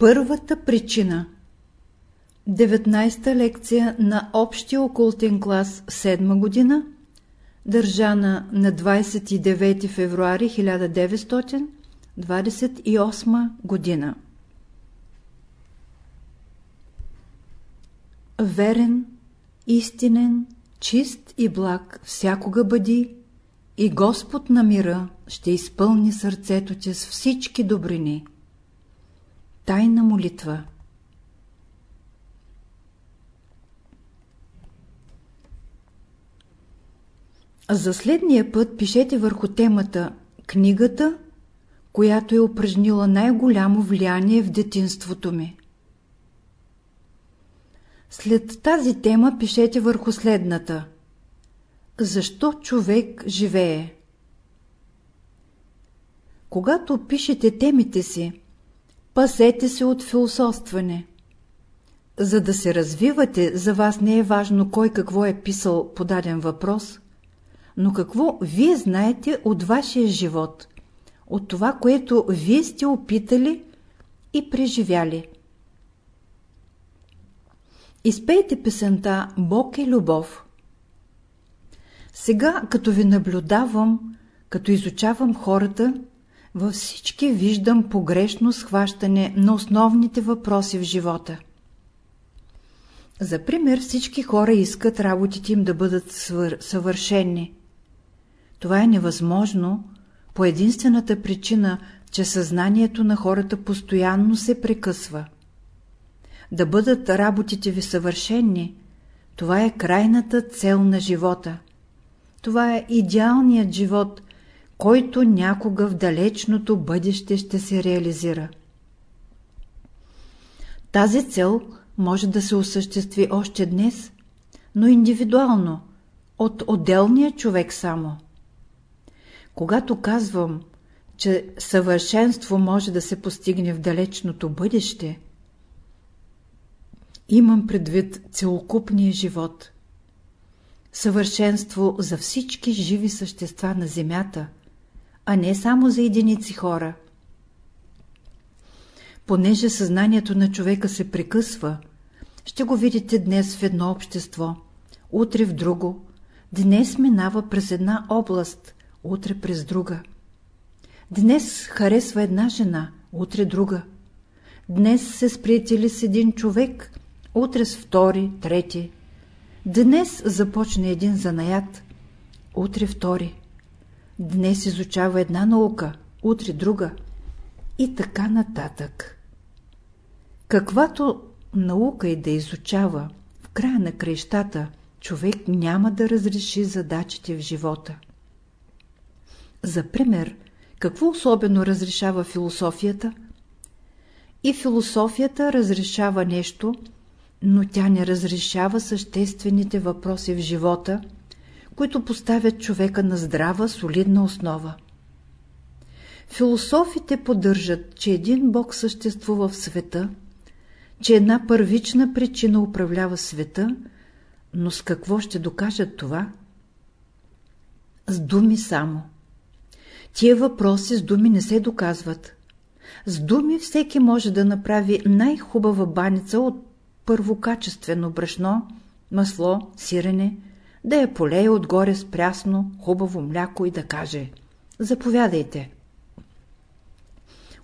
Първата причина 19-та лекция на Общия окултен клас 7 година, държана на 29 февруари 1928 година. Верен, истинен, чист и благ всякога бъди и Господ на мира ще изпълни сърцето ти с всички добрини. Тайна молитва За следния път пишете върху темата книгата, която е упражнила най-голямо влияние в детинството ми. След тази тема пишете върху следната Защо човек живее? Когато пишете темите си, пасете се от философстване. За да се развивате, за вас не е важно кой какво е писал по даден въпрос, но какво вие знаете от вашия живот, от това, което вие сте опитали и преживяли. Изпейте песента «Бог е любов». Сега, като ви наблюдавам, като изучавам хората, във всички виждам погрешно схващане на основните въпроси в живота. За пример, всички хора искат работите им да бъдат свър... съвършени. Това е невъзможно по единствената причина, че съзнанието на хората постоянно се прекъсва. Да бъдат работите ви съвършени, това е крайната цел на живота. Това е идеалният живот, който някога в далечното бъдеще ще се реализира. Тази цел може да се осъществи още днес, но индивидуално, от отделния човек само. Когато казвам, че съвършенство може да се постигне в далечното бъдеще, имам предвид целокупния живот. Съвършенство за всички живи същества на Земята, а не само за единици хора. Понеже съзнанието на човека се прекъсва, ще го видите днес в едно общество, утре в друго, днес минава през една област, утре през друга. Днес харесва една жена, утре друга. Днес се сприятели с един човек, утре с втори, трети. Днес започне един занаят, утре втори. Днес изучава една наука, утре друга. И така нататък. Каквато наука и да изучава, в края на крещата, човек няма да разреши задачите в живота. За пример, какво особено разрешава философията? И философията разрешава нещо, но тя не разрешава съществените въпроси в живота, които поставят човека на здрава, солидна основа. Философите поддържат, че един Бог съществува в света, че една първична причина управлява света, но с какво ще докажат това? С думи само. Тия въпроси с думи не се доказват. С думи всеки може да направи най-хубава баница от първокачествено брашно, масло, сирене, да я полее отгоре с прясно, хубаво мляко и да каже «Заповядайте».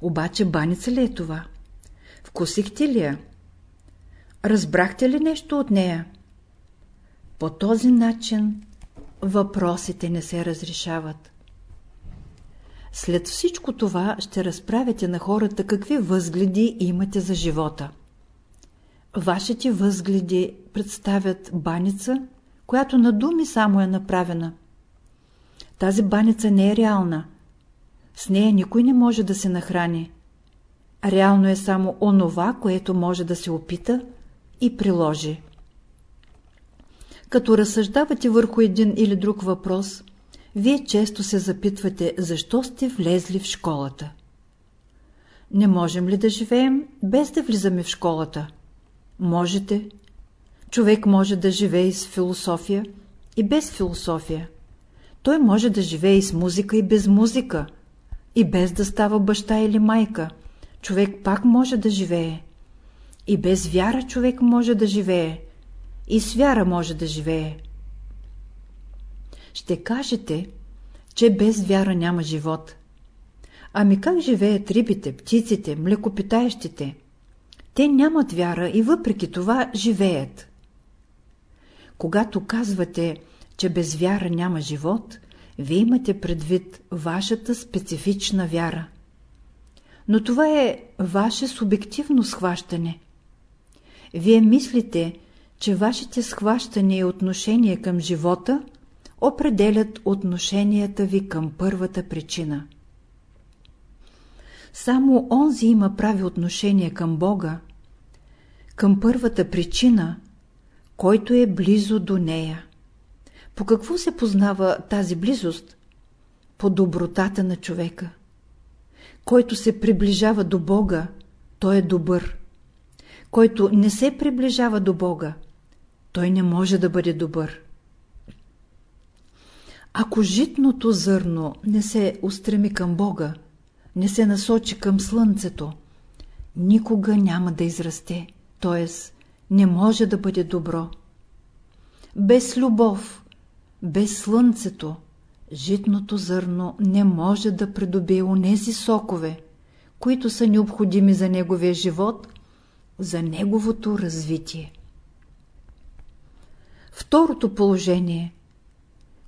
Обаче баница ли е това? Вкусихте ли я? Разбрахте ли нещо от нея? По този начин въпросите не се разрешават. След всичко това ще разправяте на хората какви възгледи имате за живота. Вашите възгледи представят баница, която на думи само е направена. Тази баница не е реална. С нея никой не може да се нахрани. Реално е само онова, което може да се опита и приложи. Като разсъждавате върху един или друг въпрос, вие често се запитвате, защо сте влезли в школата. Не можем ли да живеем без да влизаме в школата? Можете. Човек може да живее с философия, и без философия. Той може да живее и с музика, и без музика, и без да става баща или майка. човек пак може да живее. И без вяра човек може да живее. И с вяра може да живее. Ще кажете, че без вяра няма живот. Ами как живеят рибите, птиците, млекопитаещите? Те нямат вяра и въпреки това живеят. Когато казвате, че без вяра няма живот, вие имате предвид вашата специфична вяра. Но това е ваше субективно схващане. Вие мислите, че вашите схващания и отношения към живота определят отношенията ви към първата причина. Само онзи има прави отношение към Бога, към първата причина, който е близо до нея. По какво се познава тази близост? По добротата на човека. Който се приближава до Бога, той е добър. Който не се приближава до Бога, той не може да бъде добър. Ако житното зърно не се устреми към Бога, не се насочи към Слънцето, никога няма да израсте, т.е. не може да бъде добро. Без любов, без Слънцето, житното зърно не може да придобие онези сокове, които са необходими за неговия живот, за неговото развитие. Второто положение –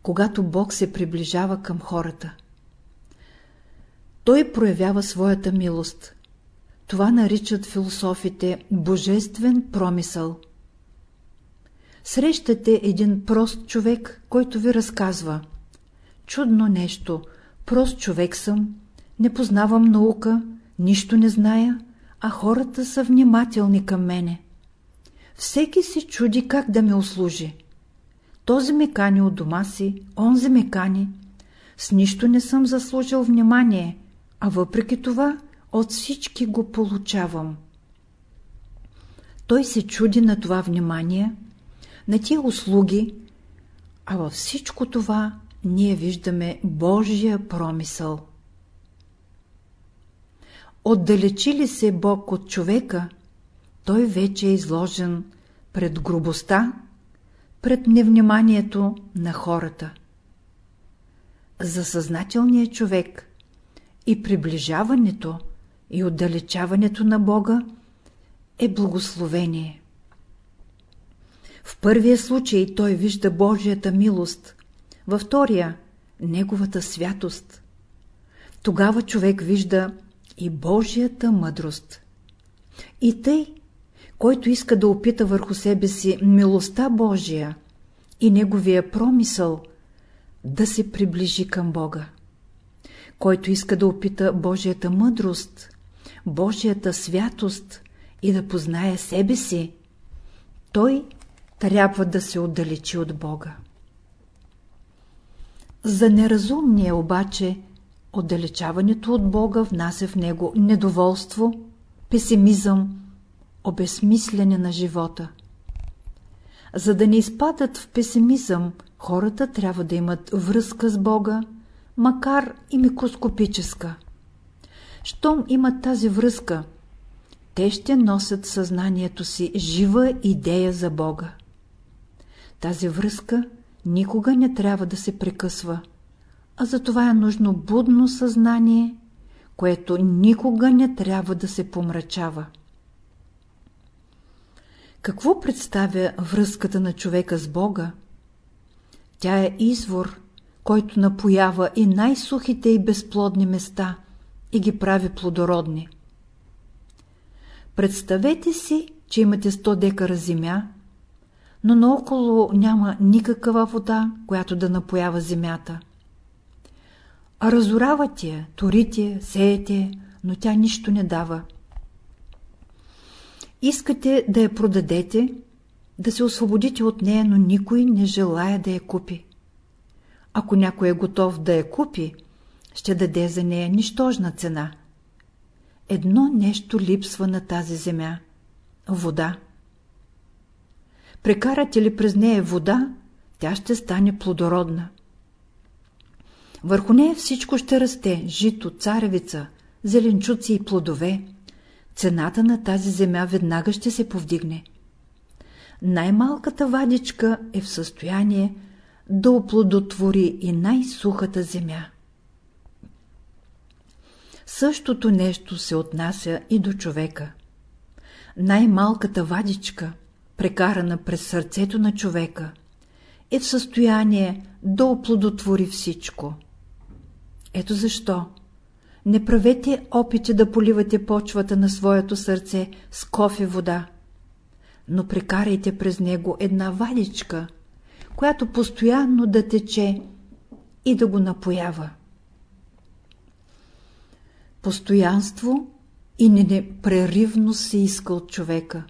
когато Бог се приближава към хората. Той проявява своята милост. Това наричат философите божествен промисъл. Срещате един прост човек, който ви разказва Чудно нещо, прост човек съм, не познавам наука, нищо не зная, а хората са внимателни към мене. Всеки се чуди как да ме услужи. Този ме кани от дома си, онзи ме кани. С нищо не съм заслужил внимание, а въпреки това от всички го получавам. Той се чуди на това внимание, на тия услуги, а във всичко това ние виждаме Божия промисъл. Отдалечи ли се Бог от човека, той вече е изложен пред грубостта пред невниманието на хората. За съзнателния човек и приближаването и отдалечаването на Бога е благословение. В първия случай той вижда Божията милост, във втория – Неговата святост. Тогава човек вижда и Божията мъдрост. И тъй който иска да опита върху себе си милостта Божия и неговия промисъл, да се приближи към Бога. Който иска да опита Божията мъдрост, Божията святост и да познае себе си, той трябва да се отдалечи от Бога. За неразумния обаче отдалечаването от Бога внася в него недоволство, песимизъм, обезмислене на живота. За да не изпадат в песимизъм, хората трябва да имат връзка с Бога, макар и микроскопическа. Щом имат тази връзка, те ще носят съзнанието си жива идея за Бога. Тази връзка никога не трябва да се прекъсва, а за това е нужно будно съзнание, което никога не трябва да се помрачава. Какво представя връзката на човека с Бога? Тя е извор, който напоява и най-сухите и безплодни места и ги прави плодородни. Представете си, че имате 100 декара земя, но наоколо няма никаква вода, която да напоява земята. А разоравате я, торите, сеете, но тя нищо не дава. Искате да я продадете, да се освободите от нея, но никой не желая да я купи. Ако някой е готов да я купи, ще даде за нея нищожна цена. Едно нещо липсва на тази земя – вода. Прекарате ли през нея вода, тя ще стане плодородна. Върху нея всичко ще расте – жито, царевица, зеленчуци и плодове, цената на тази земя веднага ще се повдигне. Най-малката вадичка е в състояние да оплодотвори и най-сухата земя. Същото нещо се отнася и до човека. Най-малката вадичка, прекарана през сърцето на човека, е в състояние да оплодотвори всичко. Ето защо не правете опити да поливате почвата на своето сърце с кофе вода, но прекарайте през него една вадичка, която постоянно да тече и да го напоява. Постоянство и непреривност се иска от човека.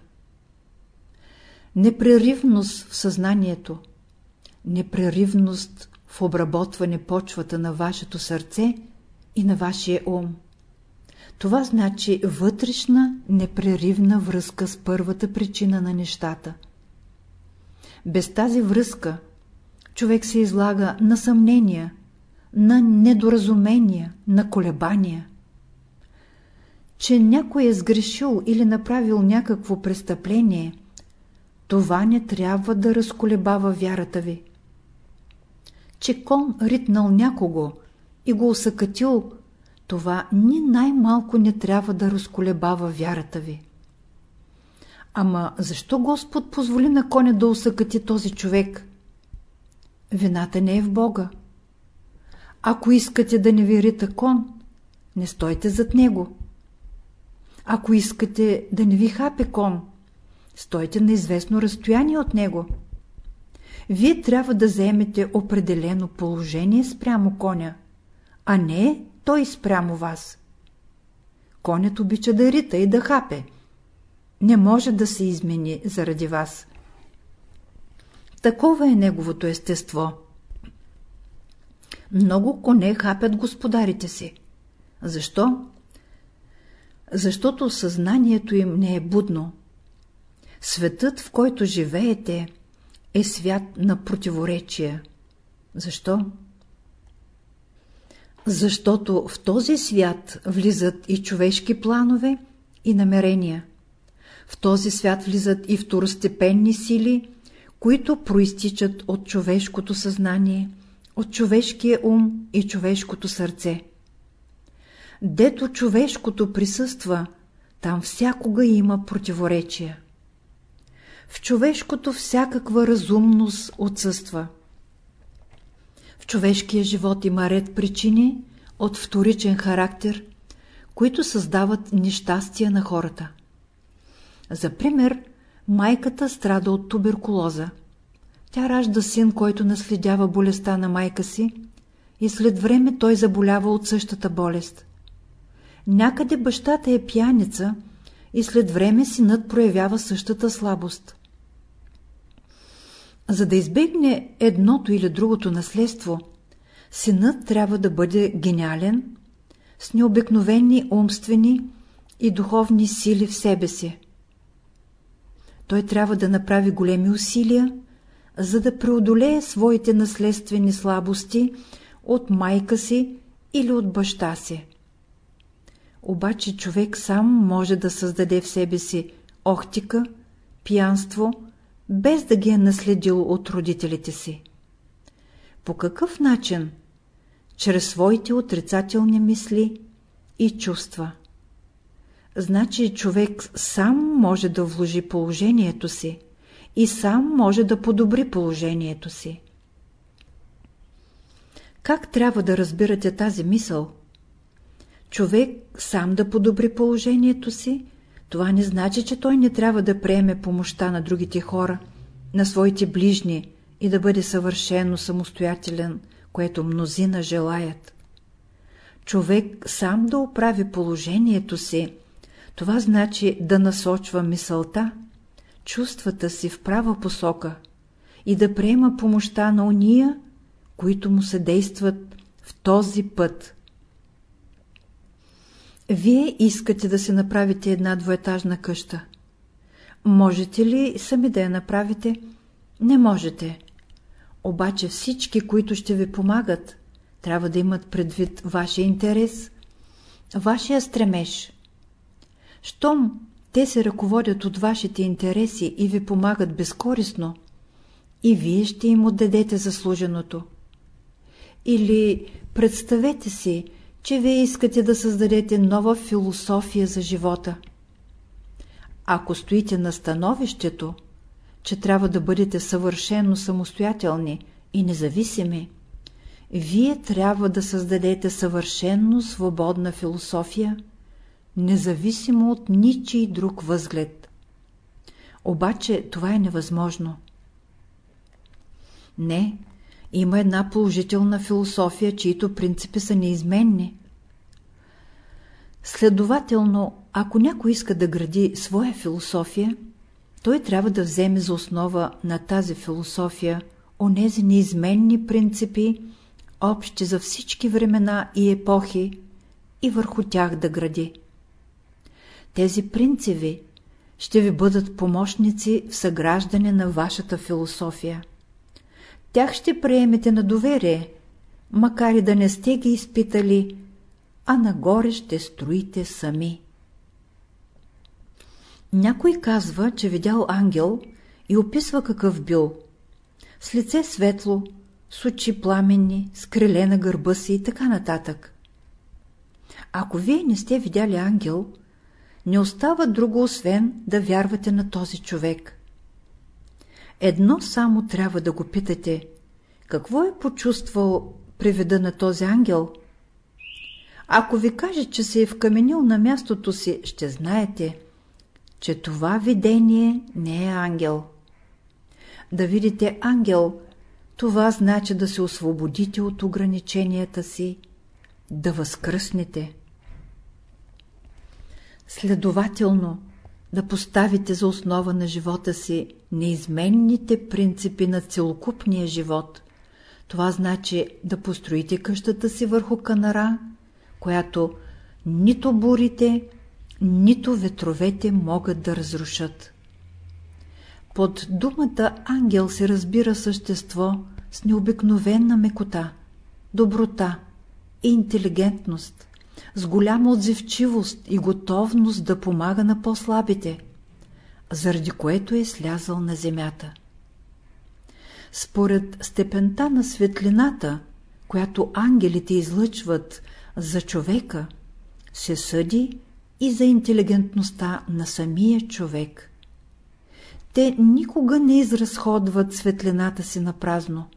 Непреривност в съзнанието, непреривност в обработване почвата на вашето сърце и на вашия ум. Това значи вътрешна, непреривна връзка с първата причина на нещата. Без тази връзка човек се излага на съмнения, на недоразумения, на колебания. Че някой е сгрешил или направил някакво престъпление, това не трябва да разколебава вярата ви. Че кон ритнал някого и го усъкатил, това ни най-малко не трябва да разколебава вярата ви. Ама защо Господ позволи на коня да усъкати този човек? Вината не е в Бога. Ако искате да не ви рита кон, не стойте зад него. Ако искате да не ви хапе кон, стойте на известно разстояние от него. Вие трябва да заемете определено положение спрямо коня, а не той спрямо вас. Конят обича да рита и да хапе. Не може да се измени заради вас. Такова е неговото естество. Много коне хапят господарите си. Защо? Защото съзнанието им не е будно. Светът, в който живеете, е свят на противоречия. Защо? Защото в този свят влизат и човешки планове и намерения. В този свят влизат и второстепенни сили, които проистичат от човешкото съзнание, от човешкия ум и човешкото сърце. Дето човешкото присъства, там всякога има противоречия. В човешкото всякаква разумност отсъства. В човешкия живот има ред причини от вторичен характер, които създават нещастия на хората. За пример, майката страда от туберкулоза. Тя ражда син, който наследява болестта на майка си и след време той заболява от същата болест. Някъде бащата е пияница и след време синът проявява същата слабост. За да избегне едното или другото наследство, синът трябва да бъде гениален, с необикновени умствени и духовни сили в себе си. Той трябва да направи големи усилия, за да преодолее своите наследствени слабости от майка си или от баща си. Обаче човек сам може да създаде в себе си охтика, пиянство, без да ги е наследил от родителите си. По какъв начин? Чрез своите отрицателни мисли и чувства. Значи човек сам може да вложи положението си и сам може да подобри положението си. Как трябва да разбирате тази мисъл? Човек сам да подобри положението си, това не значи, че той не трябва да приеме помощта на другите хора, на своите ближни и да бъде съвършено самостоятелен, което мнозина желаят. Човек сам да оправи положението си, това значи да насочва мисълта, чувствата си в права посока и да приема помощта на уния, които му се действат в този път. Вие искате да се направите една двоетажна къща. Можете ли сами да я направите? Не можете. Обаче всички, които ще ви помагат, трябва да имат предвид вашия интерес, вашия стремеж. Щом те се ръководят от вашите интереси и ви помагат безкористно, и вие ще им отдадете заслуженото. Или представете си, че вие искате да създадете нова философия за живота. Ако стоите на становището, че трябва да бъдете съвършено самостоятелни и независими, вие трябва да създадете съвършенно свободна философия, независимо от ничий друг възглед. Обаче това е невъзможно. Не, има една положителна философия, чието принципи са неизменни. Следователно, ако някой иска да гради своя философия, той трябва да вземе за основа на тази философия онези неизменни принципи, общи за всички времена и епохи, и върху тях да гради. Тези принципи ще ви бъдат помощници в съграждане на вашата философия. Тях ще приемете на доверие, макар и да не сте ги изпитали, а нагоре ще строите сами. Някой казва, че видял ангел и описва какъв бил. С лице светло, с очи пламенни, с криле на гърба си и така нататък. Ако вие не сте видяли ангел, не остава друго, освен да вярвате на този човек. Едно само трябва да го питате. Какво е почувствал при вида на този ангел? Ако ви каже, че се е вкаменил на мястото си, ще знаете, че това видение не е ангел. Да видите ангел, това значи да се освободите от ограниченията си, да възкръснете. Следователно, да поставите за основа на живота си неизменните принципи на целокупния живот. Това значи да построите къщата си върху канара, която нито бурите, нито ветровете могат да разрушат. Под думата ангел се разбира същество с необикновена мекота, доброта и интелигентност, с голяма отзивчивост и готовност да помага на по-слабите, заради което е слязал на земята. Според степента на светлината, която ангелите излъчват за човека, се съди и за интелигентността на самия човек. Те никога не изразходват светлината си на празно.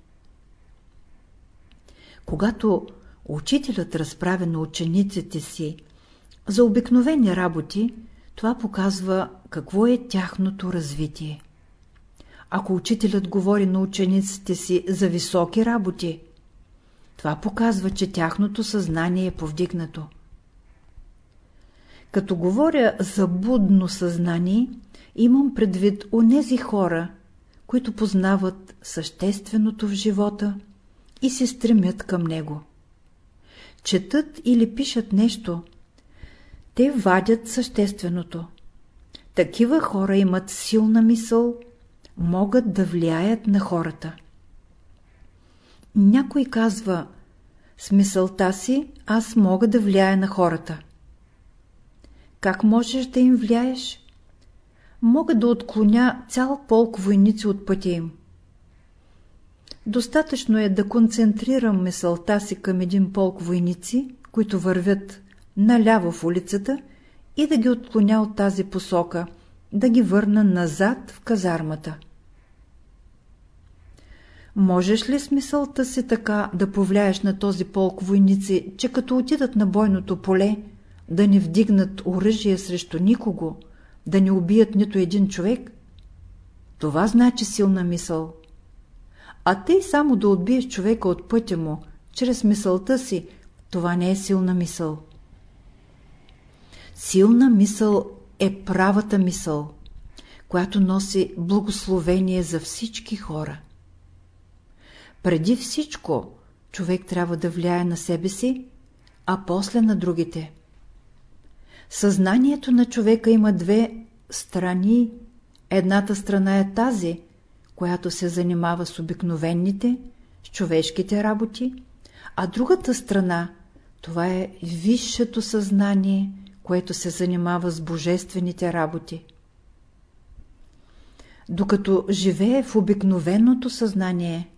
Когато учителят разправя на учениците си за обикновени работи, това показва какво е тяхното развитие. Ако учителят говори на учениците си за високи работи, това показва, че тяхното съзнание е повдигнато. Като говоря за будно съзнание, имам предвид онези хора, които познават същественото в живота и се стремят към него. Четат или пишат нещо, те вадят същественото. Такива хора имат силна мисъл, могат да влияят на хората. Някой казва, с мисълта си аз мога да влияя на хората. Как можеш да им влияеш? Мога да отклоня цял полк войници от пътя им. Достатъчно е да концентрирам мисълта си към един полк войници, които вървят наляво в улицата и да ги отклоня от тази посока, да ги върна назад в казармата. Можеш ли с мисълта си така да повлияеш на този полк войници, че като отидат на бойното поле, да не вдигнат оръжие срещу никого, да не убият нито един човек? Това значи силна мисъл. А тъй само да отбиеш човека от пътя му, чрез мисълта си, това не е силна мисъл. Силна мисъл е правата мисъл, която носи благословение за всички хора. Преди всичко, човек трябва да влияе на себе си, а после на другите. Съзнанието на човека има две страни. Едната страна е тази, която се занимава с обикновените, с човешките работи, а другата страна, това е висшето съзнание, което се занимава с божествените работи. Докато живее в обикновеното съзнание,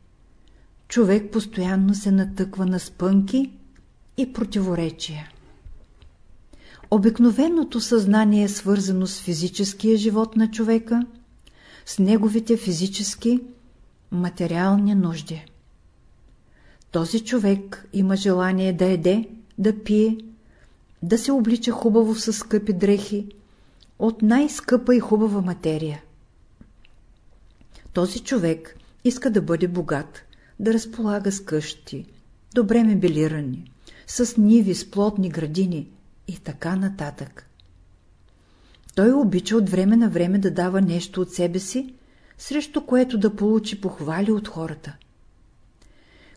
човек постоянно се натъква на спънки и противоречия. Обикновеното съзнание е свързано с физическия живот на човека, с неговите физически, материални нужди. Този човек има желание да еде, да пие, да се облича хубаво с скъпи дрехи, от най-скъпа и хубава материя. Този човек иска да бъде богат, да разполага с къщи, добре мебелирани, с ниви, с плотни градини и така нататък. Той обича от време на време да дава нещо от себе си, срещу което да получи похвали от хората.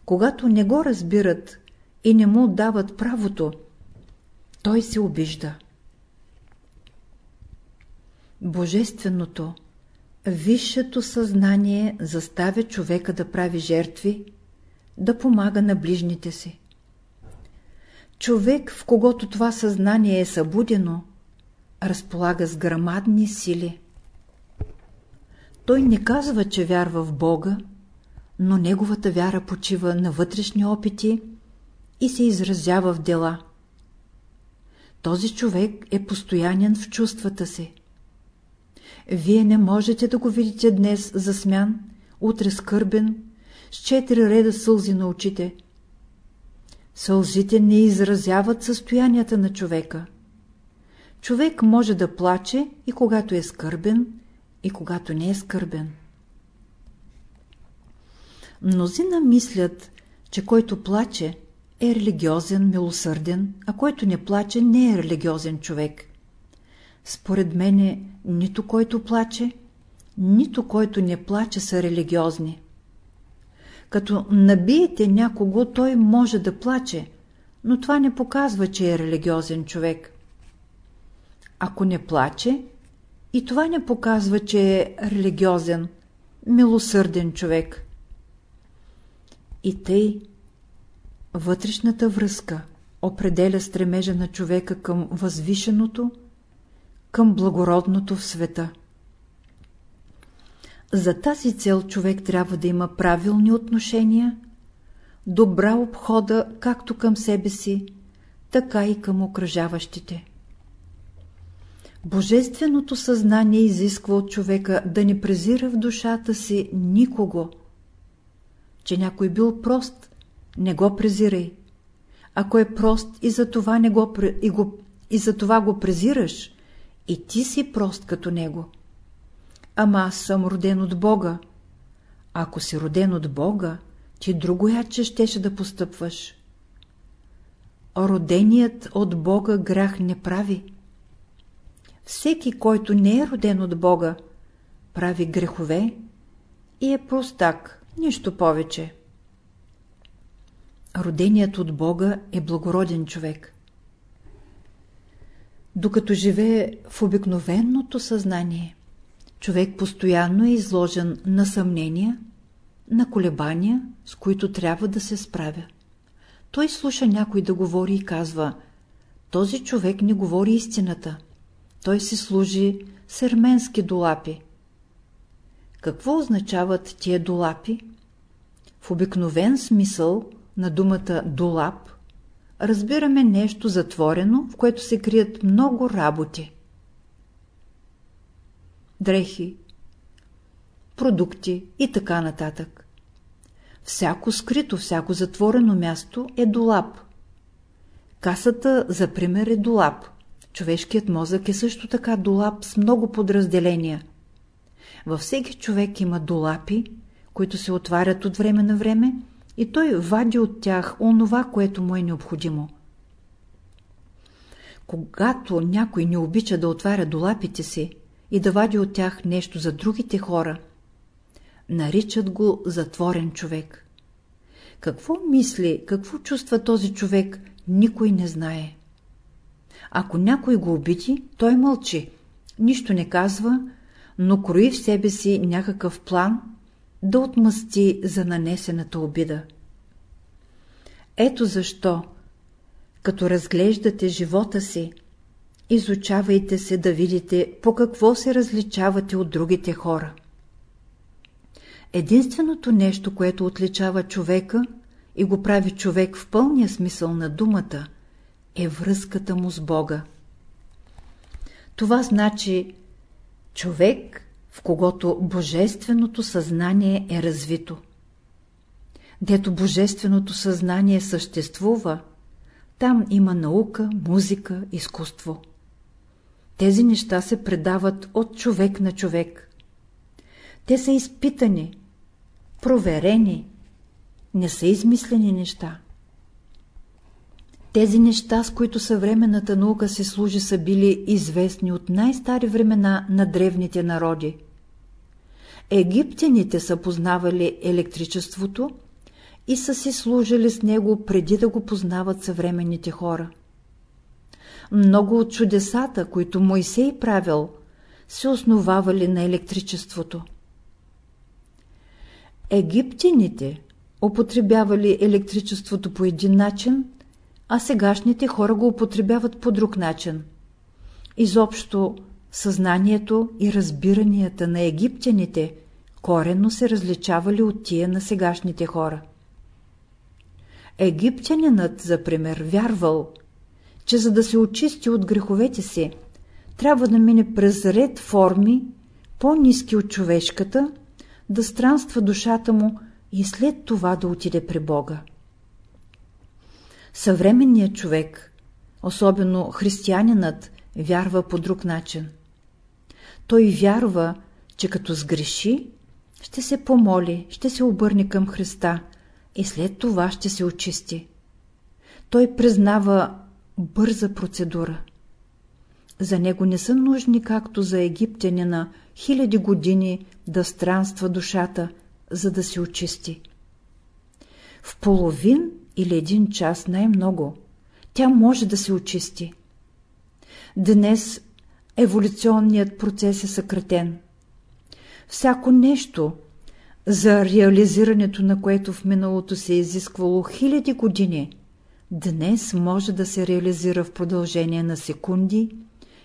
Когато не го разбират и не му отдават правото, той се обижда. Божественото, висшето съзнание заставя човека да прави жертви, да помага на ближните си. Човек, в когото това съзнание е събудено, разполага с грамадни сили. Той не казва, че вярва в Бога, но неговата вяра почива на вътрешни опити и се изразява в дела. Този човек е постоянен в чувствата си. Вие не можете да го видите днес засмян, утре скърбен, с четири реда сълзи на очите. Сълзите не изразяват състоянията на човека. Човек може да плаче и когато е скърбен, и когато не е скърбен. Мнозина мислят, че който плаче е религиозен, милосърден, а който не плаче не е религиозен човек. Според мене нито който плаче, нито който не плаче са религиозни. Като набиете някого, той може да плаче, но това не показва, че е религиозен човек. Ако не плаче, и това не показва, че е религиозен, милосърден човек. И тъй, вътрешната връзка определя стремежа на човека към възвишеното, към благородното в света. За тази цел човек трябва да има правилни отношения, добра обхода както към себе си, така и към окръжаващите. Божественото съзнание изисква от човека да не презира в душата си никого. Че някой бил прост, не го презирай. Ако е прост и за това, не го, и го, и за това го презираш, и ти си прост като него. Ама аз съм роден от Бога. Ако си роден от Бога, ти другояче щеше да постъпваш. Роденият от Бога грях не прави всеки, който не е роден от Бога, прави грехове и е простак, нищо повече. Роденият от Бога е благороден човек. Докато живее в обикновеното съзнание, човек постоянно е изложен на съмнения, на колебания, с които трябва да се справя. Той слуша някой да говори и казва, този човек не говори истината той си служи с ерменски долапи. Какво означават тия долапи? В обикновен смисъл на думата долап разбираме нещо затворено, в което се крият много работи. Дрехи, продукти и така нататък. Всяко скрито, всяко затворено място е долап. Касата, за пример, е долап – Човешкият мозък е също така долап с много подразделения. Във всеки човек има долапи, които се отварят от време на време и той вади от тях онова, което му е необходимо. Когато някой не обича да отваря долапите си и да вади от тях нещо за другите хора, наричат го затворен човек. Какво мисли, какво чувства този човек, никой не знае. Ако някой го обиди, той мълчи, нищо не казва, но крои в себе си някакъв план да отмъсти за нанесената обида. Ето защо, като разглеждате живота си, Изучавайте се да видите по какво се различавате от другите хора. Единственото нещо, което отличава човека и го прави човек в пълния смисъл на думата, е връзката му с Бога. Това значи човек, в когото божественото съзнание е развито. Дето божественото съзнание съществува, там има наука, музика, изкуство. Тези неща се предават от човек на човек. Те са изпитани, проверени, не са измислени неща. Тези неща, с които съвременната наука се служи, са били известни от най-стари времена на древните народи. Египтяните са познавали електричеството и са си служили с него преди да го познават съвременните хора. Много от чудесата, които Моисей правил, се основавали на електричеството. Египтяните употребявали електричеството по един начин, а сегашните хора го употребяват по друг начин. Изобщо съзнанието и разбиранията на египтяните коренно се различавали от тия на сегашните хора. Египтянинът, за пример, вярвал, че за да се очисти от греховете си, трябва да мине през ред форми, по-низки от човешката, да странства душата му и след това да отиде при Бога. Съвременният човек, особено християнинът, вярва по друг начин. Той вярва, че като сгреши, ще се помоли, ще се обърне към Христа и след това ще се очисти. Той признава бърза процедура. За него не са нужни, както за египтянина, хиляди години да странства душата, за да се очисти. В половин или един час най-много тя може да се очисти. Днес еволюционният процес е съкратен. Всяко нещо, за реализирането на което в миналото се е изисквало хиляди години, днес може да се реализира в продължение на секунди,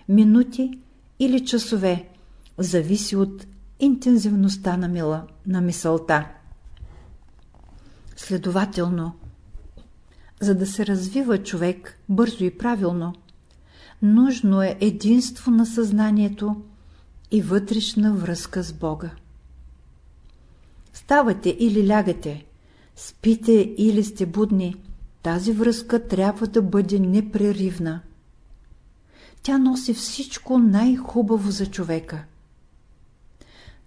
минути или часове, зависи от интензивността на, мила, на мисълта. Следователно, за да се развива човек бързо и правилно, нужно е единство на съзнанието и вътрешна връзка с Бога. Ставате или лягате, спите или сте будни, тази връзка трябва да бъде непреривна. Тя носи всичко най-хубаво за човека.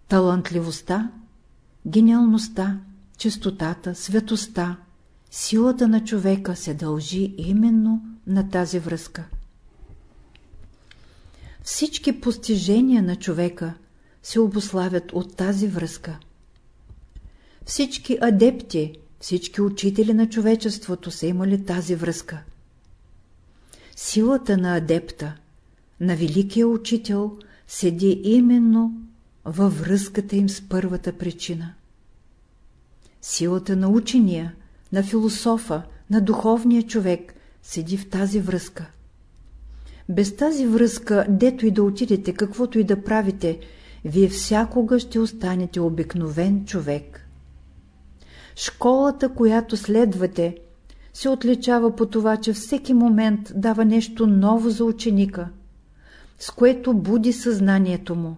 Талантливостта, гениалността, чистотата, светостта, силата на човека се дължи именно на тази връзка. Всички постижения на човека се обославят от тази връзка. Всички адепти, всички учители на човечеството са имали тази връзка. Силата на адепта, на великия учител, седи именно във връзката им с първата причина. Силата на учения, на философа, на духовния човек седи в тази връзка. Без тази връзка, дето и да отидете, каквото и да правите, вие всякога ще останете обикновен човек. Школата, която следвате, се отличава по това, че всеки момент дава нещо ново за ученика, с което буди съзнанието му.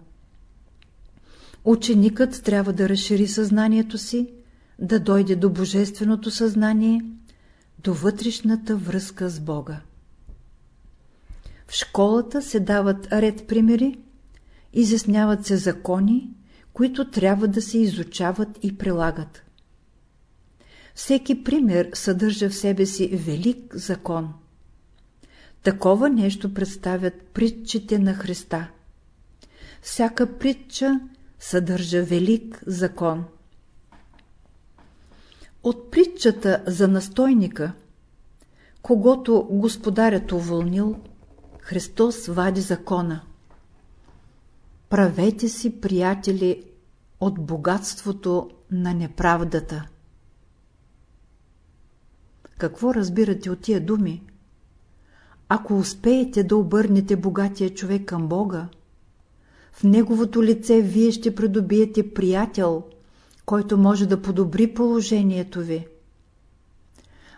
Ученикът трябва да разшири съзнанието си, да дойде до божественото съзнание, до вътрешната връзка с Бога. В школата се дават ред примери, изясняват се закони, които трябва да се изучават и прилагат. Всеки пример съдържа в себе си велик закон. Такова нещо представят притчите на Христа. Всяка притча съдържа велик закон. От притчата за настойника, когато господарят уволнил, Христос вади закона. Правете си, приятели, от богатството на неправдата. Какво разбирате от тия думи? ако успеете да обърнете богатия човек към Бога, в неговото лице вие ще придобиете приятел, който може да подобри положението ви.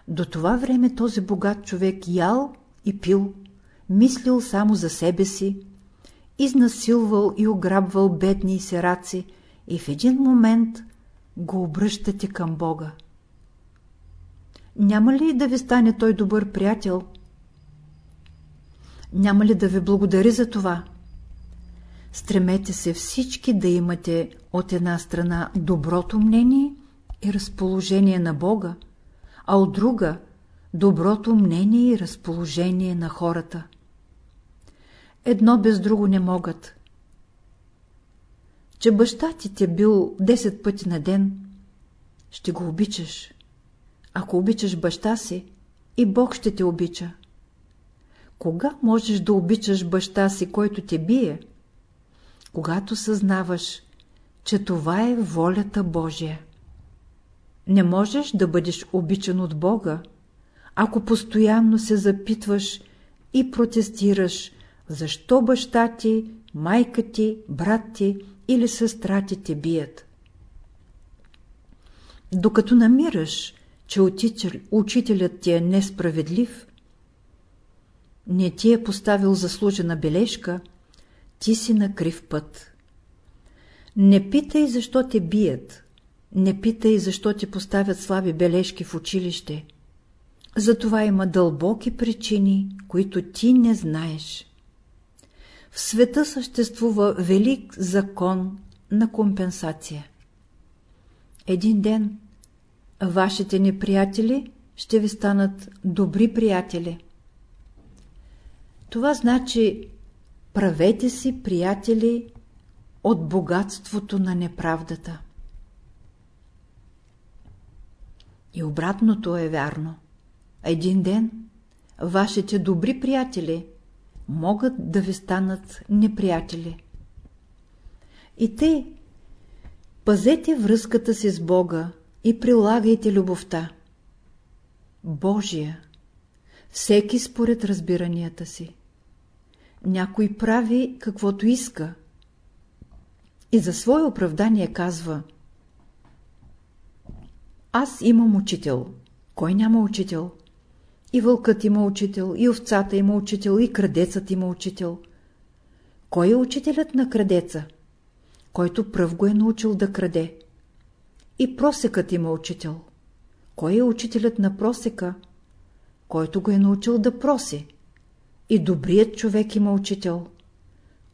До това време този богат човек ял и пил, мислил само за себе си, изнасилвал и ограбвал бедни и сираци и в един момент го обръщате към Бога. Няма ли да ви стане той добър приятел? Няма ли да ви благодари за това? Стремете се всички да имате от една страна доброто мнение и разположение на Бога, а от друга – доброто мнение и разположение на хората. Едно без друго не могат. Че баща ти те бил 10 пъти на ден, ще го обичаш. Ако обичаш баща си, и Бог ще те обича. Кога можеш да обичаш баща си, който те бие? Когато съзнаваш, че това е волята Божия. Не можеш да бъдеш обичан от Бога, ако постоянно се запитваш и протестираш, защо баща ти, майка ти, брат ти или сестра ти те бият. Докато намираш, че учителят ти е несправедлив, не ти е поставил заслужена бележка, ти си на крив път. Не питай защо те бият, не питай защо ти поставят слаби бележки в училище. Затова има дълбоки причини, които ти не знаеш. В света съществува велик закон на компенсация. Един ден вашите неприятели ще ви станат добри приятели. Това значи правете си приятели от богатството на неправдата. И обратното е вярно. Един ден вашите добри приятели могат да ви станат неприятели. И те, пазете връзката си с Бога и прилагайте любовта. Божия, всеки според разбиранията си. Някой прави каквото иска и за свое оправдание казва Аз имам учител. Кой няма учител? И вълкът има учител, и овцата има учител, и крадецът има учител. Кой е учителят на крадеца? Който пръв го е научил да краде. И просекът има учител. Кой е учителят на просека? Който го е научил да проси. И добрият човек има учител.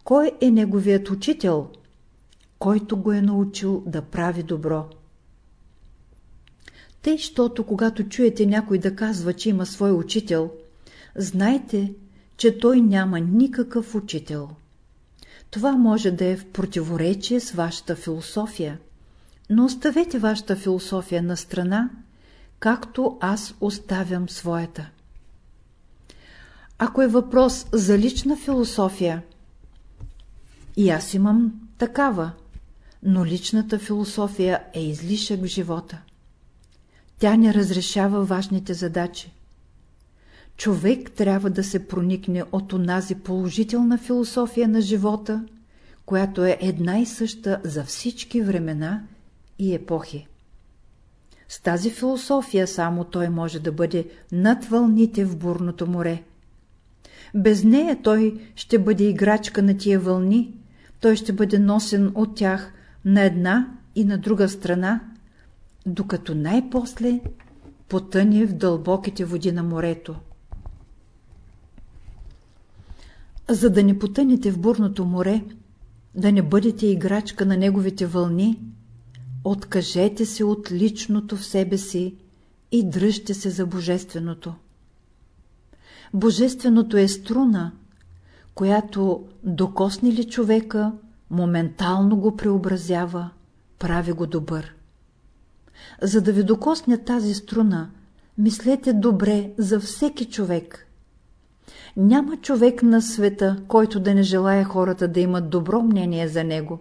Кой е неговият учител? Който го е научил да прави добро. Тъй, щото когато чуете някой да казва, че има свой учител, знайте, че той няма никакъв учител. Това може да е в противоречие с вашата философия, но оставете вашата философия на страна, както аз оставям своята. Ако е въпрос за лична философия, и аз имам такава, но личната философия е излишък в живота. Тя не разрешава важните задачи. Човек трябва да се проникне от онази положителна философия на живота, която е една и съща за всички времена и епохи. С тази философия само той може да бъде над вълните в бурното море. Без нея той ще бъде играчка на тия вълни, той ще бъде носен от тях на една и на друга страна, докато най-после потъне в дълбоките води на морето. За да не потънете в бурното море, да не бъдете играчка на неговите вълни, откажете се от личното в себе си и дръжте се за Божественото. Божественото е струна, която докосне ли човека, моментално го преобразява, прави го добър. За да ви докосне тази струна, мислете добре за всеки човек. Няма човек на света, който да не желая хората да имат добро мнение за него.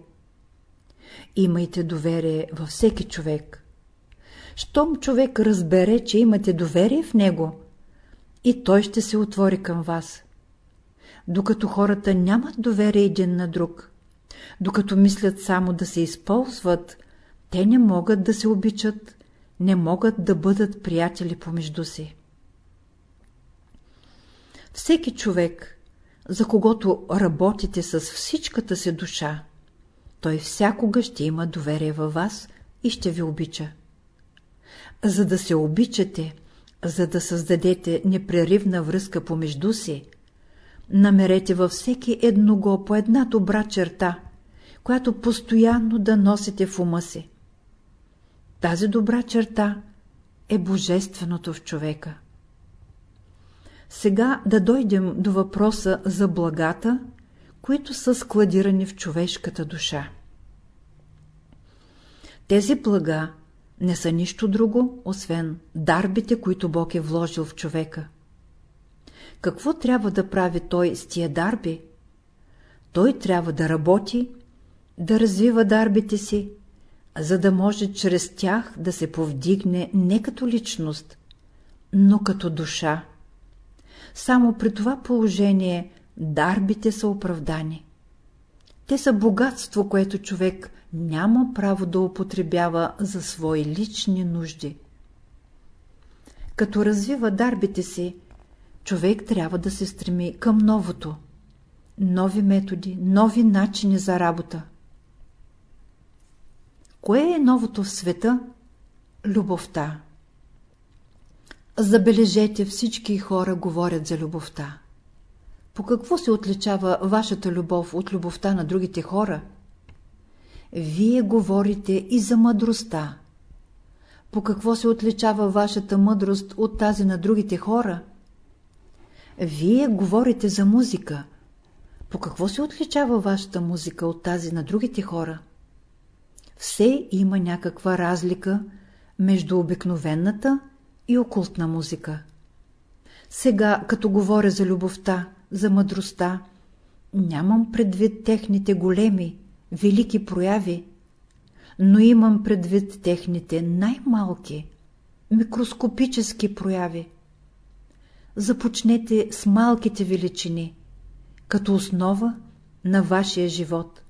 Имайте доверие във всеки човек. Щом човек разбере, че имате доверие в него, и той ще се отвори към вас. Докато хората нямат доверие един на друг, докато мислят само да се използват, те не могат да се обичат, не могат да бъдат приятели помежду си. Всеки човек, за когото работите с всичката си душа, той всякога ще има доверие във вас и ще ви обича. За да се обичате, за да създадете непреривна връзка помежду си, намерете във всеки едного по една добра черта, която постоянно да носите в ума си. Тази добра черта е божественото в човека. Сега да дойдем до въпроса за благата, които са складирани в човешката душа. Тези блага не са нищо друго, освен дарбите, които Бог е вложил в човека. Какво трябва да прави той с тия дарби? Той трябва да работи, да развива дарбите си, за да може чрез тях да се повдигне не като личност, но като душа. Само при това положение дарбите са оправдани. Те са богатство, което човек няма право да употребява за свои лични нужди. Като развива дарбите си, човек трябва да се стреми към новото. Нови методи, нови начини за работа. Кое е новото в света? Любовта. Забележете, всички хора говорят за любовта. По какво се отличава вашата любов от любовта на другите хора? Вие говорите и за мъдростта. По какво се отличава вашата мъдрост от тази на другите хора? Вие говорите за музика. По какво се отличава вашата музика от тази на другите хора? Все има някаква разлика между обикновената и окултна музика. Сега, като говоря за любовта, за мъдростта, нямам предвид техните големи, велики прояви, но имам предвид техните най-малки, микроскопически прояви. Започнете с малките величини, като основа на вашия живот.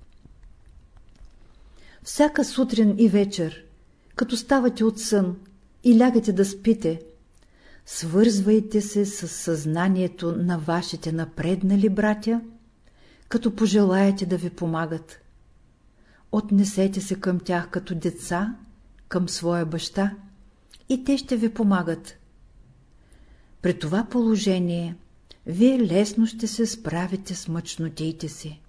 Всяка сутрин и вечер, като ставате от сън и лягате да спите, свързвайте се с съзнанието на вашите напреднали братя, като пожелаете да ви помагат. Отнесете се към тях като деца, към своя баща и те ще ви помагат. При това положение вие лесно ще се справите с мъчнотиите си.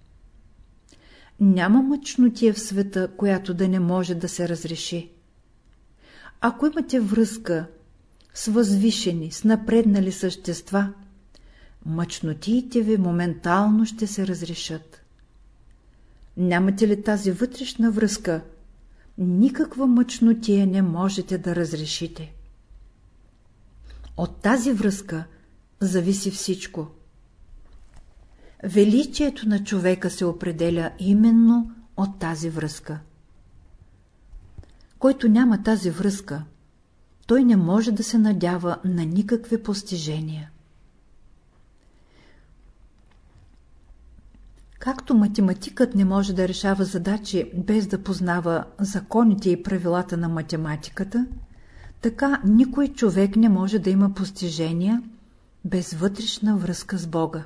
Няма мъчнотия в света, която да не може да се разреши. Ако имате връзка с възвишени, с напреднали същества, мъчнотиите ви моментално ще се разрешат. Нямате ли тази вътрешна връзка, никаква мъчнотия не можете да разрешите. От тази връзка зависи всичко. Величието на човека се определя именно от тази връзка. Който няма тази връзка, той не може да се надява на никакви постижения. Както математикът не може да решава задачи без да познава законите и правилата на математиката, така никой човек не може да има постижения без вътрешна връзка с Бога.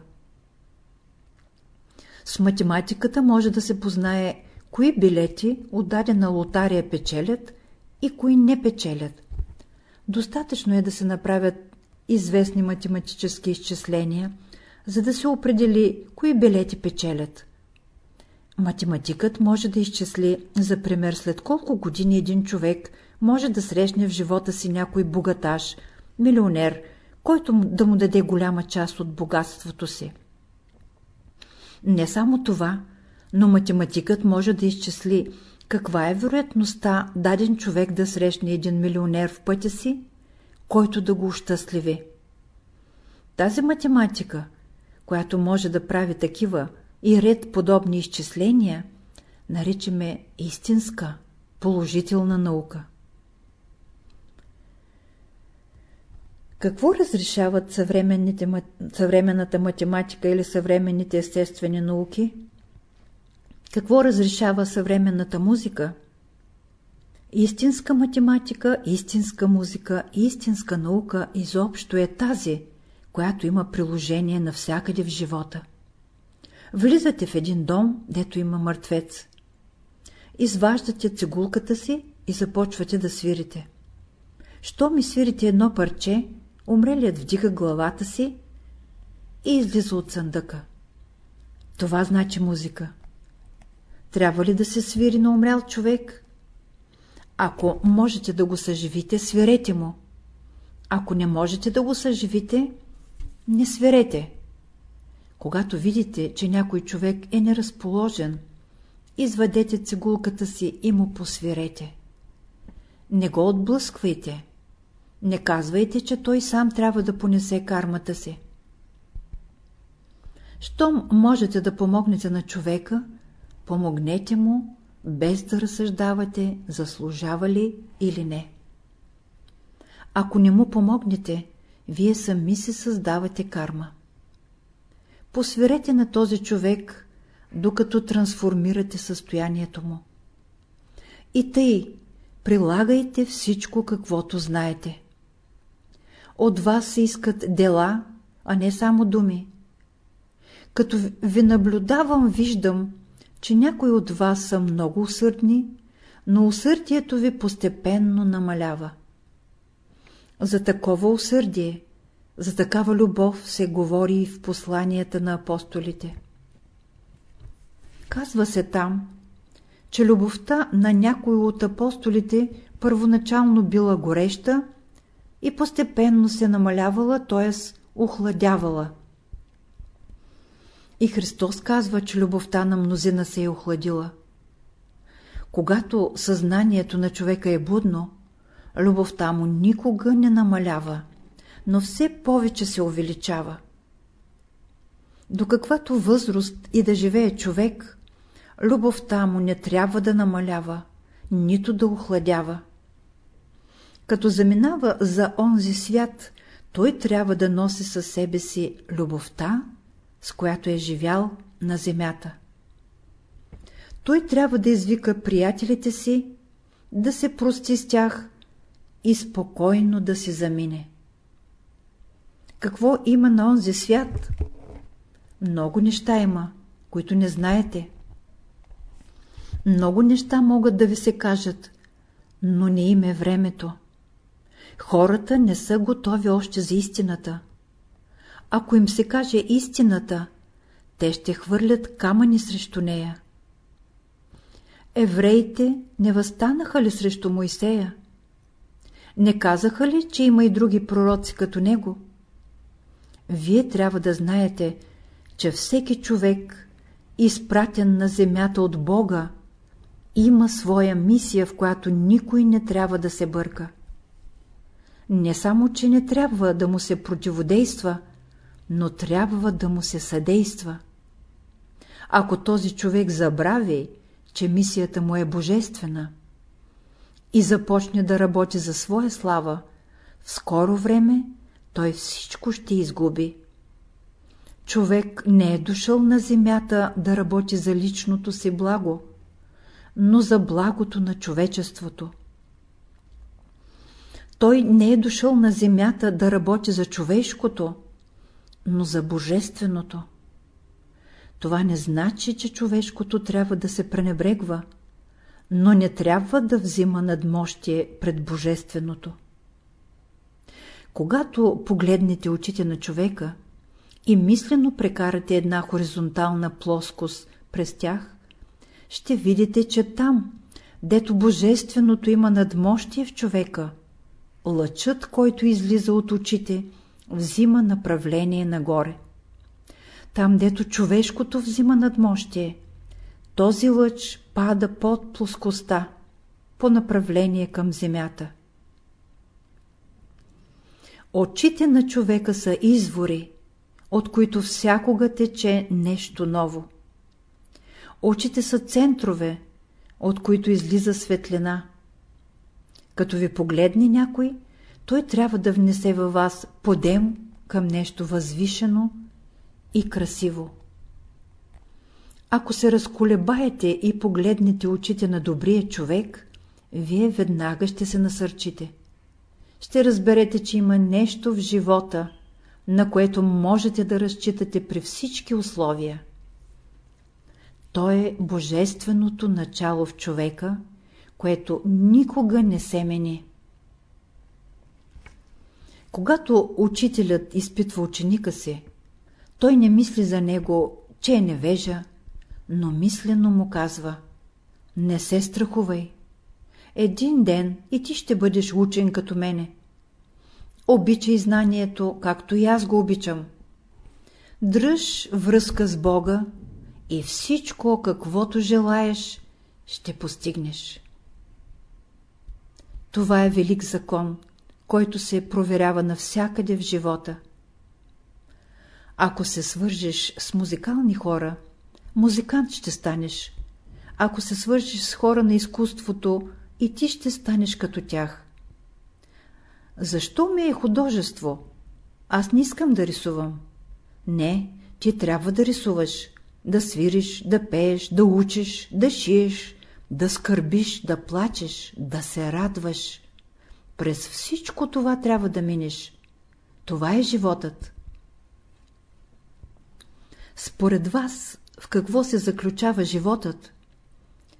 С математиката може да се познае кои билети от дадена лотария печелят и кои не печелят. Достатъчно е да се направят известни математически изчисления, за да се определи кои билети печелят. Математикът може да изчисли, за пример, след колко години един човек може да срещне в живота си някой богаташ, милионер, който да му даде голяма част от богатството си. Не само това, но математикът може да изчисли каква е вероятността даден човек да срещне един милионер в пътя си, който да го ощастливи. Тази математика, която може да прави такива и ред подобни изчисления, наричаме истинска, положителна наука. Какво разрешават съвременната математика или съвременните естествени науки? Какво разрешава съвременната музика? Истинска математика, истинска музика, истинска наука изобщо е тази, която има приложение навсякъде в живота. Влизате в един дом, дето има мъртвец. Изваждате цигулката си и започвате да свирите. Що ми свирите едно парче, умрелият вдига главата си и излиза от съндъка. Това значи музика. Трябва ли да се свири на умрял човек? Ако можете да го съживите, свирете му. Ако не можете да го съживите, не свирете. Когато видите, че някой човек е неразположен, извадете цигулката си и му посвирете. Не го отблъсквайте. Не казвайте, че той сам трябва да понесе кармата си. Щом можете да помогнете на човека, помогнете му, без да разсъждавате, заслужава ли или не. Ако не му помогнете, вие сами се създавате карма. Посверете на този човек, докато трансформирате състоянието му. И тъй, прилагайте всичко, каквото знаете. От вас се искат дела, а не само думи. Като ви наблюдавам, виждам, че някои от вас са много усърдни, но усърдието ви постепенно намалява. За такова усърдие, за такава любов се говори и в посланията на апостолите. Казва се там, че любовта на някои от апостолите първоначално била гореща и постепенно се намалявала, т.е. охладявала. И Христос казва, че любовта на мнозина се е охладила. Когато съзнанието на човека е будно, любовта му никога не намалява, но все повече се увеличава. До каквато възраст и да живее човек, любовта му не трябва да намалява, нито да охладява. Като заминава за онзи свят, той трябва да носи със себе си любовта, с която е живял на земята. Той трябва да извика приятелите си, да се прости с тях и спокойно да си замине. Какво има на онзи свят? Много неща има, които не знаете. Много неща могат да ви се кажат, но не им е времето. Хората не са готови още за истината. Ако им се каже истината, те ще хвърлят камъни срещу нея. Евреите не възстанаха ли срещу Моисея? Не казаха ли, че има и други пророци като него? Вие трябва да знаете, че всеки човек, изпратен на земята от Бога, има своя мисия, в която никой не трябва да се бърка. Не само, че не трябва да му се противодейства, но трябва да му се съдейства. Ако този човек забрави, че мисията му е божествена и започне да работи за своя слава, в скоро време той всичко ще изгуби. Човек не е дошъл на земята да работи за личното си благо, но за благото на човечеството. Той не е дошъл на земята да работи за човешкото, но за божественото. Това не значи, че човешкото трябва да се пренебрегва, но не трябва да взима надмощие пред божественото. Когато погледнете очите на човека и мислено прекарате една хоризонтална плоскост през тях, ще видите, че там, дето божественото има надмощие в човека, лъчът, който излиза от очите, взима направление нагоре. Там, дето човешкото взима надмощие, този лъч пада под плоскостта, по направление към земята. Очите на човека са извори, от които всякога тече нещо ново. Очите са центрове, от които излиза светлина. Като ви погледне някой, той трябва да внесе във вас подем към нещо възвишено и красиво. Ако се разколебаете и погледнете очите на добрия човек, вие веднага ще се насърчите. Ще разберете, че има нещо в живота, на което можете да разчитате при всички условия. То е божественото начало в човека, което никога не се мени. Когато учителят изпитва ученика си, той не мисли за него, че е невежа, но мислено му казва «Не се страхувай. Един ден и ти ще бъдеш учен като мене. Обичай знанието, както и аз го обичам. Дръж връзка с Бога и всичко, каквото желаеш, ще постигнеш. Това е велик закон, който се проверява навсякъде в живота. Ако се свържеш с музикални хора, музикант ще станеш. Ако се свържеш с хора на изкуството, и ти ще станеш като тях. Защо ми е художество? Аз не искам да рисувам. Не, ти трябва да рисуваш, да свириш, да пееш, да учиш, да шиеш, да скърбиш, да плачеш, да се радваш. През всичко това трябва да минеш. Това е животът. Според вас, в какво се заключава животът?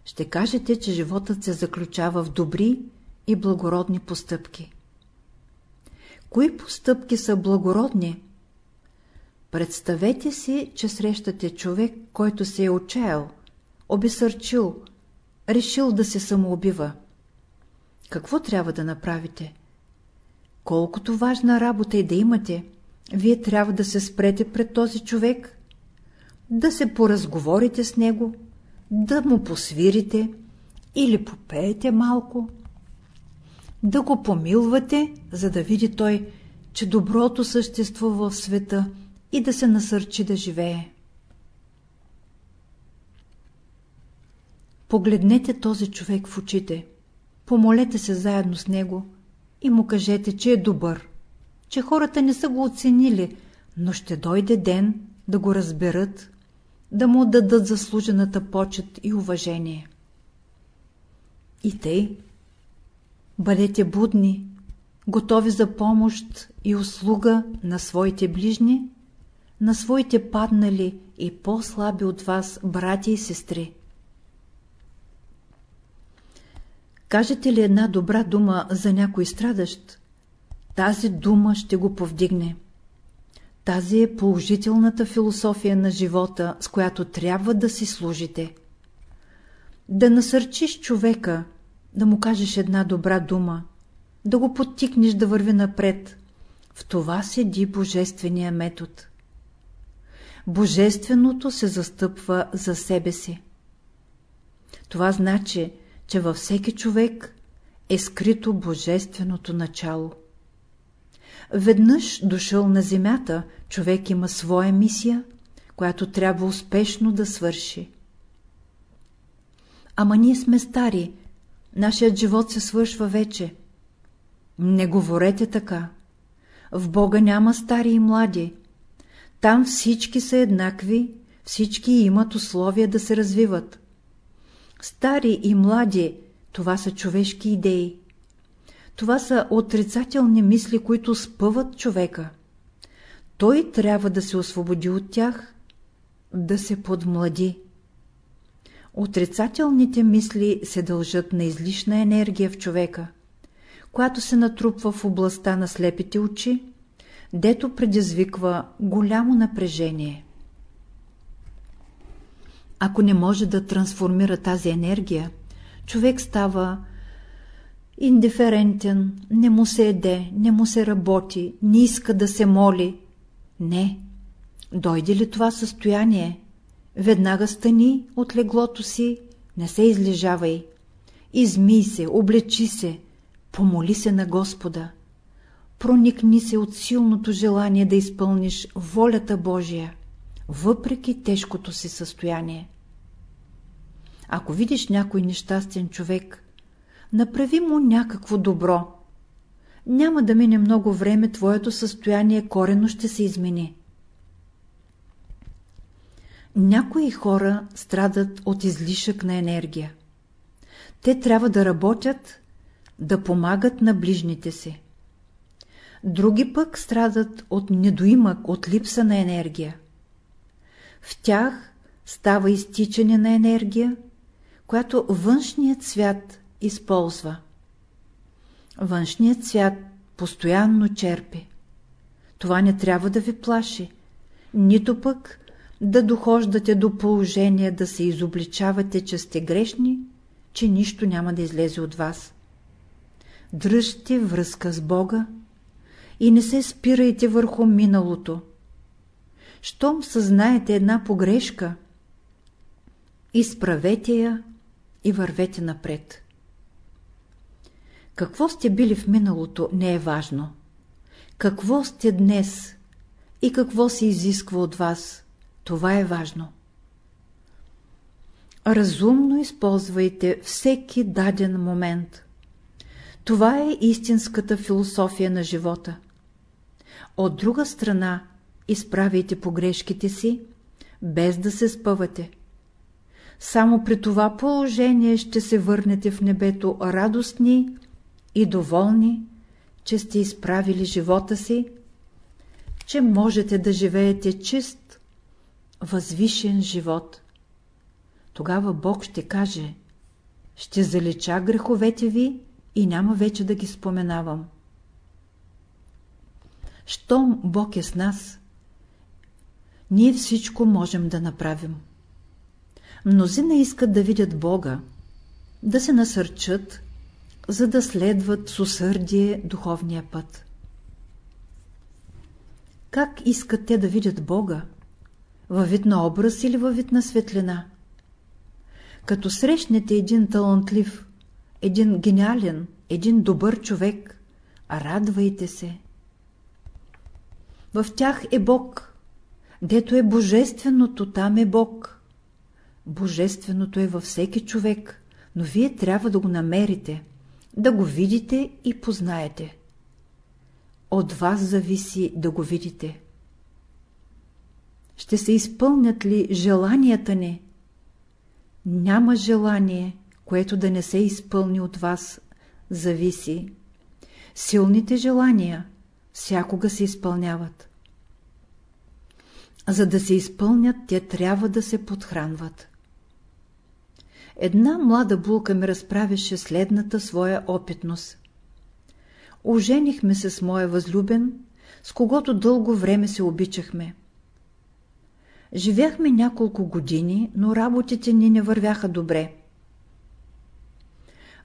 Ще кажете, че животът се заключава в добри и благородни постъпки. Кои постъпки са благородни? Представете си, че срещате човек, който се е отчаял, обесърчил, решил да се самоубива. Какво трябва да направите? Колкото важна работа и да имате, вие трябва да се спрете пред този човек, да се поразговорите с него, да му посвирите или попеете малко, да го помилвате, за да види той, че доброто съществува в света и да се насърчи да живее. Погледнете този човек в очите, помолете се заедно с него и му кажете, че е добър, че хората не са го оценили, но ще дойде ден да го разберат, да му дадат заслужената почет и уважение. И тъй, бъдете будни, готови за помощ и услуга на своите ближни, на своите паднали и по-слаби от вас брати и сестри. Кажете ли една добра дума за някой страдащ, тази дума ще го повдигне. Тази е положителната философия на живота, с която трябва да си служите. Да насърчиш човека, да му кажеш една добра дума, да го подтикнеш да върви напред. В това седи божествения метод. Божественото се застъпва за себе си. Това значи, че във всеки човек е скрито божественото начало. Веднъж дошъл на земята, човек има своя мисия, която трябва успешно да свърши. Ама ние сме стари, нашият живот се свършва вече. Не говорете така. В Бога няма стари и млади. Там всички са еднакви, всички имат условия да се развиват. Стари и млади – това са човешки идеи. Това са отрицателни мисли, които спъват човека. Той трябва да се освободи от тях, да се подмлади. Отрицателните мисли се дължат на излишна енергия в човека, която се натрупва в областта на слепите очи, дето предизвиква голямо напрежение. Ако не може да трансформира тази енергия, човек става индиферентен, не му се еде, не му се работи, не иска да се моли. Не. Дойде ли това състояние, веднага стани от леглото си, не се излежавай. Измий се, облечи се, помоли се на Господа. Проникни се от силното желание да изпълниш волята Божия, въпреки тежкото си състояние. Ако видиш някой нещастен човек, направи му някакво добро. няма да мине много време, твоето състояние корено ще се измени. Някои хора страдат от излишък на енергия. Те трябва да работят, да помагат на ближните си. Други пък страдат от недоимък, от липса на енергия. В тях става изтичане на енергия, която външният свят използва. Външният свят постоянно черпи. Това не трябва да ви плаши, нито пък да дохождате до положение да се изобличавате, че сте грешни, че нищо няма да излезе от вас. Дръжте връзка с Бога и не се спирайте върху миналото. Щом съзнаете една погрешка, изправете я и вървете напред. Какво сте били в миналото не е важно. Какво сте днес и какво се изисква от вас, това е важно. Разумно използвайте всеки даден момент. Това е истинската философия на живота. От друга страна, изправяйте погрешките си, без да се спъвате. Само при това положение ще се върнете в небето радостни и доволни, че сте изправили живота си, че можете да живеете чист, възвишен живот. Тогава Бог ще каже, ще залеча греховете ви и няма вече да ги споменавам. Щом Бог е с нас, ние всичко можем да направим. Мнозина искат да видят Бога, да се насърчат, за да следват с усърдие духовния път. Как искат те да видят Бога? Във вид на образ или във вид на светлина? Като срещнете един талантлив, един гениален, един добър човек, радвайте се. В тях е Бог. Дето е Божественото, там е Бог. Божественото е във всеки човек, но вие трябва да го намерите, да го видите и познаете. От вас зависи да го видите. Ще се изпълнят ли желанията ни? Няма желание, което да не се изпълни от вас, зависи. Силните желания всякога се изпълняват. За да се изпълнят, те трябва да се подхранват. Една млада булка ми разправяше следната своя опитност. Оженихме се с моя възлюбен, с когото дълго време се обичахме. Живяхме няколко години, но работите ни не вървяха добре.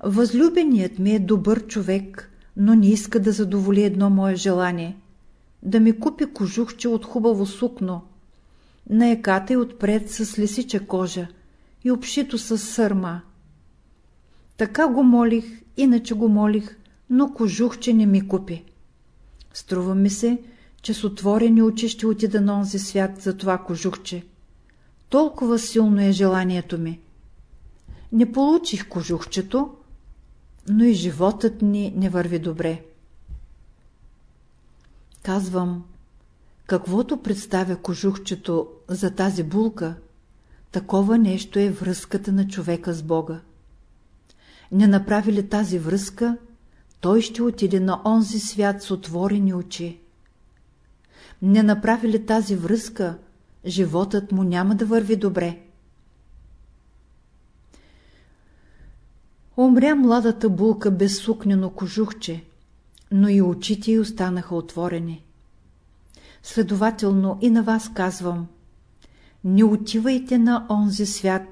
Възлюбеният ми е добър човек, но не иска да задоволи едно мое желание – да ми купи кожухче от хубаво сукно, на еката и отпред с лисича кожа и обшито с сърма. Така го молих, иначе го молих, но кожухче не ми купи. Струва ми се, че с отворени очи ще отида на онзи свят за това кожухче. Толкова силно е желанието ми. Не получих кожухчето, но и животът ни не върви добре. Казвам, каквото представя кожухчето за тази булка, такова нещо е връзката на човека с Бога. Не направи ли тази връзка, той ще отиде на онзи свят с отворени очи. Не направи ли тази връзка, животът му няма да върви добре. Умря младата булка без сукнено кожухче, но и очите й останаха отворени. Следователно и на вас казвам, не отивайте на онзи свят,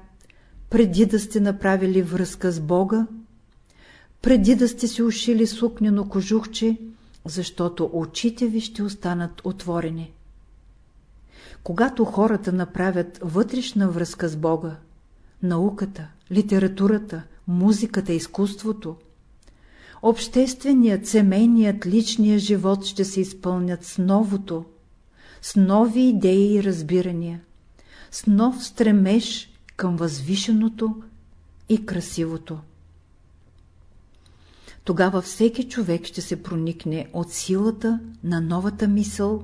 преди да сте направили връзка с Бога, преди да сте си ушили сукнено кожухче, защото очите ви ще останат отворени. Когато хората направят вътрешна връзка с Бога, науката, литературата, музиката, изкуството, общественият, семейният, личният живот ще се изпълнят с новото, с нови идеи и разбирания, с нов стремеж към възвишеното и красивото. тогава всеки човек ще се проникне от силата на новата мисъл,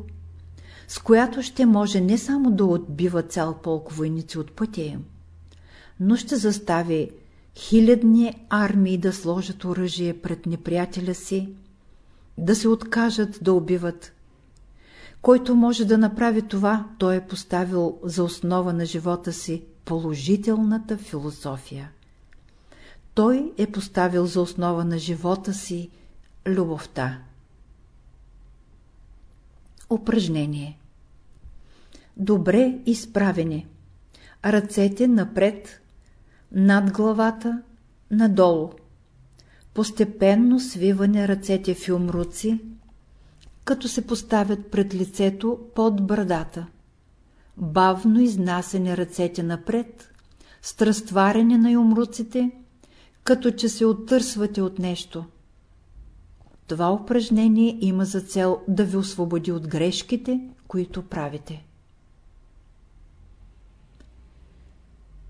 с която ще може не само да отбива цял полк войници от пътя им, но ще застави хилядни армии да сложат оръжие пред неприятеля си, да се откажат да убиват. Който може да направи това, той е поставил за основа на живота си положителната философия. Той е поставил за основа на живота си любовта. Упражнение Добре изправени. Ръцете напред, над главата, надолу. Постепенно свиване ръцете в юмруци, като се поставят пред лицето под брадата. Бавно изнасяне ръцете напред, страстварене на юмруците, като че се оттърсвате от нещо. Това упражнение има за цел да ви освободи от грешките, които правите.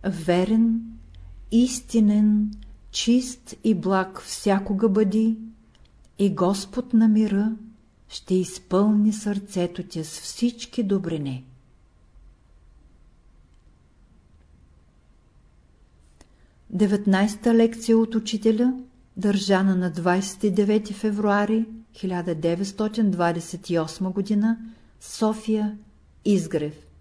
Верен, истинен, чист и благ всякога бъди и Господ на мира ще изпълни сърцето ти с всички добрини. 19-та лекция от учителя, държана на 29 февруари 1928 г. София, Изгрев